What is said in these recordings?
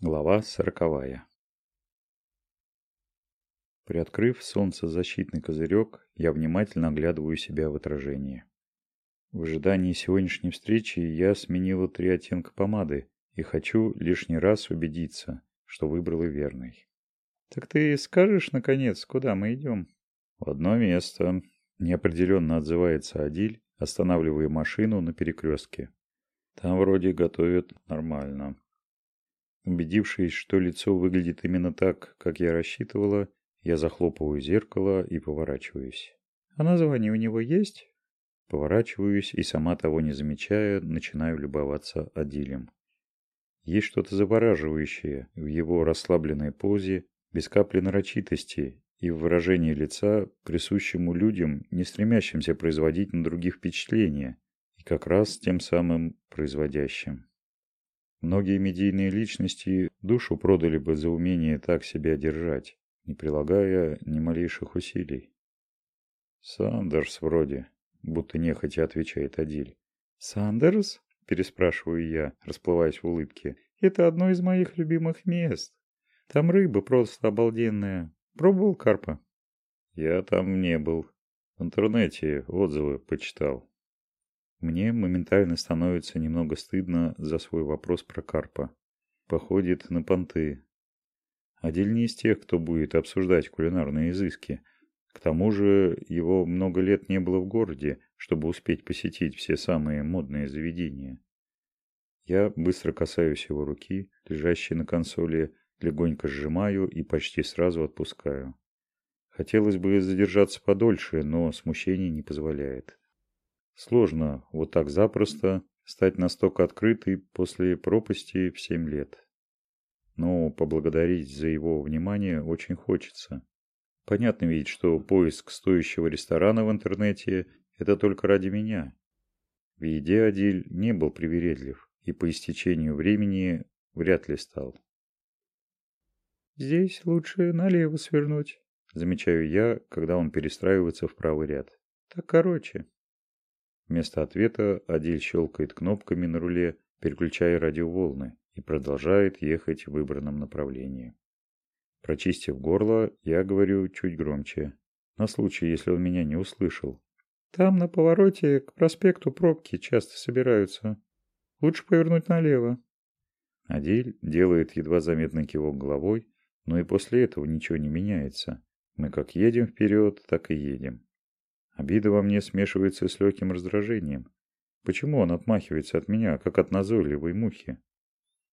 Глава сороковая. Приоткрыв солнцезащитный козырек, я внимательно оглядываю себя в отражении. В ожидании сегодняшней встречи я сменила три оттенка помады и хочу лишний раз убедиться, что выбрала верный. «Так ты скажешь, наконец, куда мы идем?» «В одно место», – неопределенно отзывается Адиль, останавливая машину на перекрестке. «Там вроде готовят нормально». Убедившись, что лицо выглядит именно так, как я рассчитывала, я захлопываю зеркало и поворачиваюсь. «А название у него есть?» Поворачиваюсь и, сама того не замечая, начинаю любоваться Адилем. Есть что-то завораживающее в его расслабленной позе, без капли нарочитости и в выражении лица, присущему людям, не стремящимся производить на других впечатления, и как раз тем самым производящим. Многие медийные личности душу продали бы за умение так себя держать, не прилагая ни малейших усилий. «Сандерс вроде», — будто нехотя отвечает Адиль. «Сандерс?» — переспрашиваю я, расплываясь в улыбке. «Это одно из моих любимых мест. Там рыба просто обалденная. Пробовал карпа?» «Я там не был. В интернете отзывы почитал. Мне моментально становится немного стыдно за свой вопрос про карпа. Походит на понты. Адель из тех, кто будет обсуждать кулинарные изыски. К тому же его много лет не было в городе, чтобы успеть посетить все самые модные заведения. Я быстро касаюсь его руки, лежащей на консоли, легонько сжимаю и почти сразу отпускаю. Хотелось бы задержаться подольше, но смущение не позволяет. Сложно вот так запросто стать настолько открытой после пропасти в семь лет. Но поблагодарить за его внимание очень хочется. Понятно ведь, что поиск стоящего ресторана в интернете – это только ради меня. В еде Адиль не был привередлив и по истечению времени вряд ли стал. «Здесь лучше налево свернуть», – замечаю я, когда он перестраивается в правый ряд. «Так короче». Вместо ответа Адиль щелкает кнопками на руле, переключая радиоволны, и продолжает ехать в выбранном направлении. Прочистив горло, я говорю чуть громче, на случай, если он меня не услышал. «Там на повороте к проспекту пробки часто собираются. Лучше повернуть налево». Адиль делает едва заметный кивок головой, но и после этого ничего не меняется. Мы как едем вперед, так и едем. Обида во мне смешивается с легким раздражением. Почему он отмахивается от меня, как от назойливой мухи?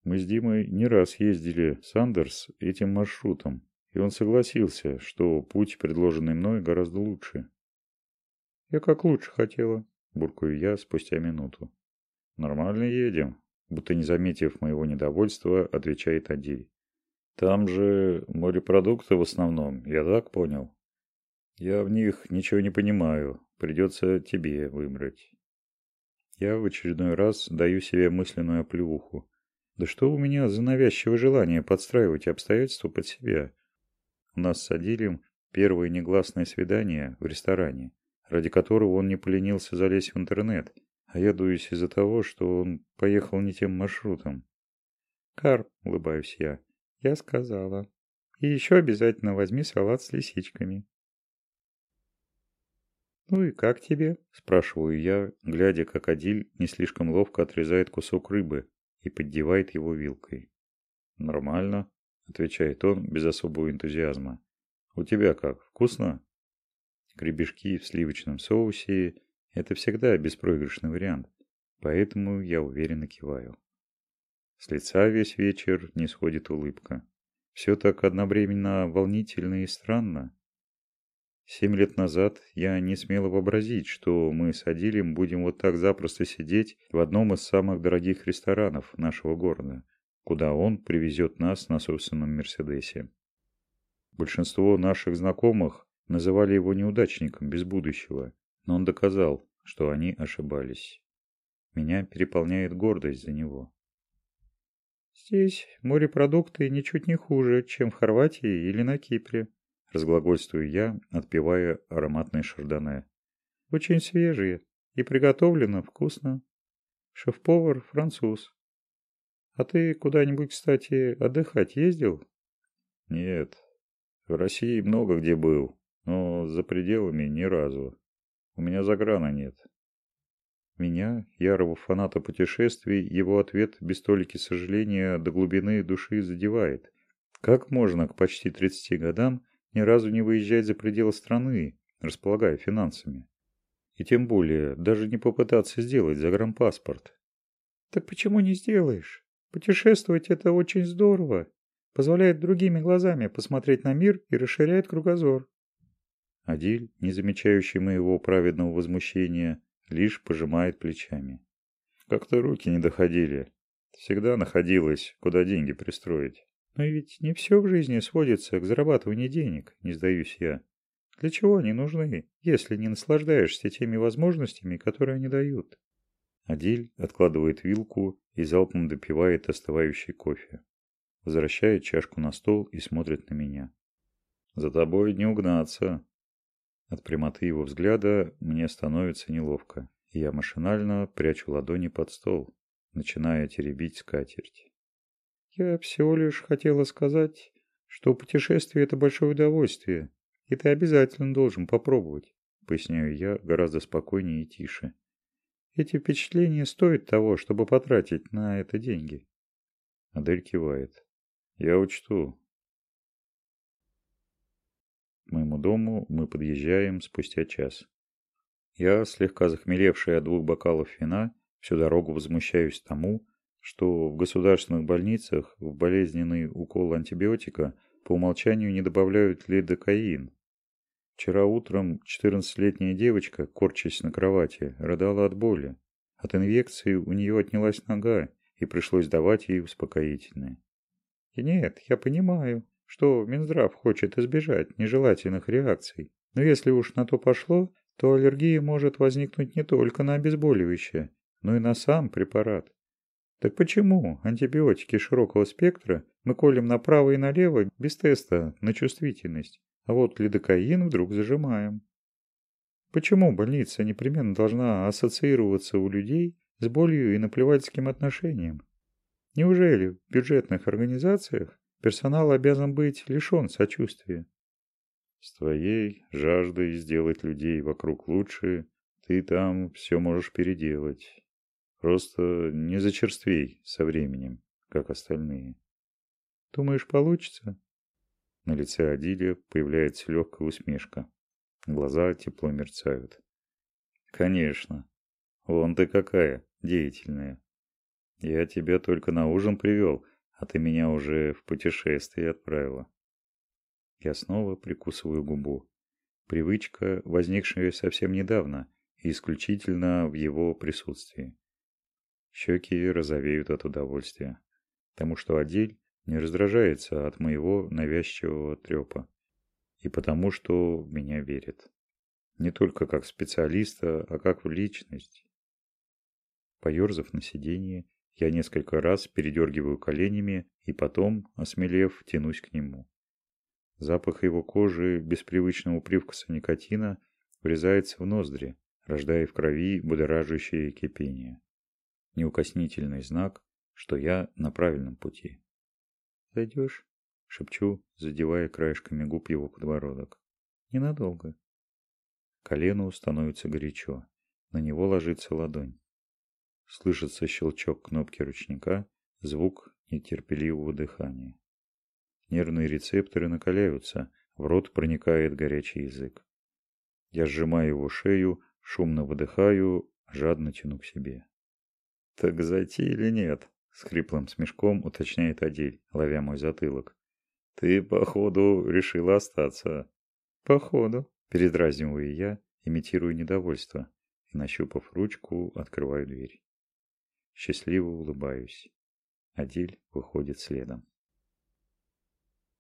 Мы с Димой не раз ездили с Андерс этим маршрутом, и он согласился, что путь, предложенный мной, гораздо лучше. «Я как лучше хотела», – буркаю я спустя минуту. «Нормально едем», – будто не заметив моего недовольства, отвечает Адиль. «Там же морепродукты в основном, я так понял?» Я в них ничего не понимаю. Придется тебе выбрать. Я в очередной раз даю себе мысленную оплеуху. Да что у меня за навязчивое желание подстраивать обстоятельства под себя? У нас с Адилем первое негласное свидание в ресторане, ради которого он не поленился залезть в интернет, а я дуюсь из-за того, что он поехал не тем маршрутом. «Карп», — улыбаюсь я, — «я сказала. И еще обязательно возьми салат с лисичками». «Ну и как тебе?» – спрашиваю я, глядя, как Адиль не слишком ловко отрезает кусок рыбы и поддевает его вилкой. «Нормально», – отвечает он без особого энтузиазма. «У тебя как, вкусно?» Гребешки в сливочном соусе – это всегда беспроигрышный вариант, поэтому я уверенно киваю. С лица весь вечер не сходит улыбка. Все так одновременно волнительно и странно. Семь лет назад я не смела вообразить, что мы с Адилем будем вот так запросто сидеть в одном из самых дорогих ресторанов нашего города, куда он привезет нас на собственном Мерседесе. Большинство наших знакомых называли его неудачником без будущего, но он доказал, что они ошибались. Меня переполняет гордость за него. Здесь морепродукты ничуть не хуже, чем в Хорватии или на Кипре, разглагольствую я, отпивая ароматные шардоне. Очень свежие и приготовлено вкусно. Шеф-повар француз. А ты куда-нибудь, кстати, отдыхать ездил? Нет. В России много где был, но за пределами ни разу. У меня заграна нет. Меня, ярого фаната путешествий, его ответ без толики сожаления до глубины души задевает. Как можно к почти 30 годам ни разу не выезжать за пределы страны, располагая финансами? И тем более, даже не попытаться сделать загранпаспорт. Так почему не сделаешь? Путешествовать это очень здорово. Позволяет другими глазами посмотреть на мир и расширяет кругозор. Адиль, не замечающий моего праведного возмущения, лишь пожимает плечами. Как-то руки не доходили. Всегда находилось, куда деньги пристроить. Но ведь не все в жизни сводится к зарабатыванию денег, не сдаюсь я. Для чего они нужны, если не наслаждаешься теми возможностями, которые они дают? Адиль откладывает вилку и залпом допивает остывающий кофе. Возвращает чашку на стол и смотрит на меня. «За тобой не угнаться», от прямоты его взгляда мне становится неловко, и я машинально прячу ладони под стол, начиная теребить скатерть. «Я всего лишь хотела сказать, что путешествие – это большое удовольствие, и ты обязательно должен попробовать», – поясняю я гораздо спокойнее и тише. «Эти впечатления стоят того, чтобы потратить на это деньги». Адель кивает. «Я учту. К моему дому мы подъезжаем спустя час. Я, слегка захмелевший от двух бокалов вина, всю дорогу возмущаюсь тому, что в государственных больницах в болезненный укол антибиотика по умолчанию не добавляют лидокаин. Вчера утром 14-летняя девочка, корчась на кровати, рыдала от боли. От инъекции у нее отнялась нога, и пришлось давать ей успокоительное. И нет, я понимаю, что Минздрав хочет избежать нежелательных реакций. Но если уж на то пошло, то аллергия может возникнуть не только на обезболивающее, но и на сам препарат. Так почему антибиотики широкого спектра мы колем направо и налево без теста на чувствительность, а вот лидокаин вдруг зажимаем? Почему больница непременно должна ассоциироваться у людей с болью и наплевательским отношением? Неужели в бюджетных организациях Персонал обязан быть лишен сочувствия. С твоей жаждой сделать людей вокруг лучше, ты там все можешь переделать. Просто не зачерствей со временем, как остальные. Думаешь, получится? На лице Адиля появляется легкая усмешка. Глаза тепло мерцают. Конечно. Вон ты какая, деятельная. Я тебя только на ужин привел, а ты меня уже в путешествие отправила. Я снова прикусываю губу. Привычка, возникшая совсем недавно и исключительно в его присутствии. Щеки розовеют от удовольствия, потому что Адель не раздражается от моего навязчивого трепа и потому что в меня верит. Не только как специалиста, а как в личность. Поерзав на сиденье, я несколько раз передергиваю коленями и потом, осмелев, тянусь к нему. Запах его кожи без привычного привкуса никотина врезается в ноздри, рождая в крови будоражащее кипение. Неукоснительный знак, что я на правильном пути. «Зайдешь?» — шепчу, задевая краешками губ его подбородок. «Ненадолго». Колену становится горячо. На него ложится ладонь. Слышится щелчок кнопки ручника, звук нетерпеливого дыхания. Нервные рецепторы накаляются, в рот проникает горячий язык. Я сжимаю его шею, шумно выдыхаю, жадно тяну к себе. «Так зайти или нет?» — с хриплым смешком уточняет Адель, ловя мой затылок. «Ты, походу, решила остаться». «Походу», — передразниваю я, имитирую недовольство, и, нащупав ручку, открываю дверь. Счастливо улыбаюсь. Адиль выходит следом.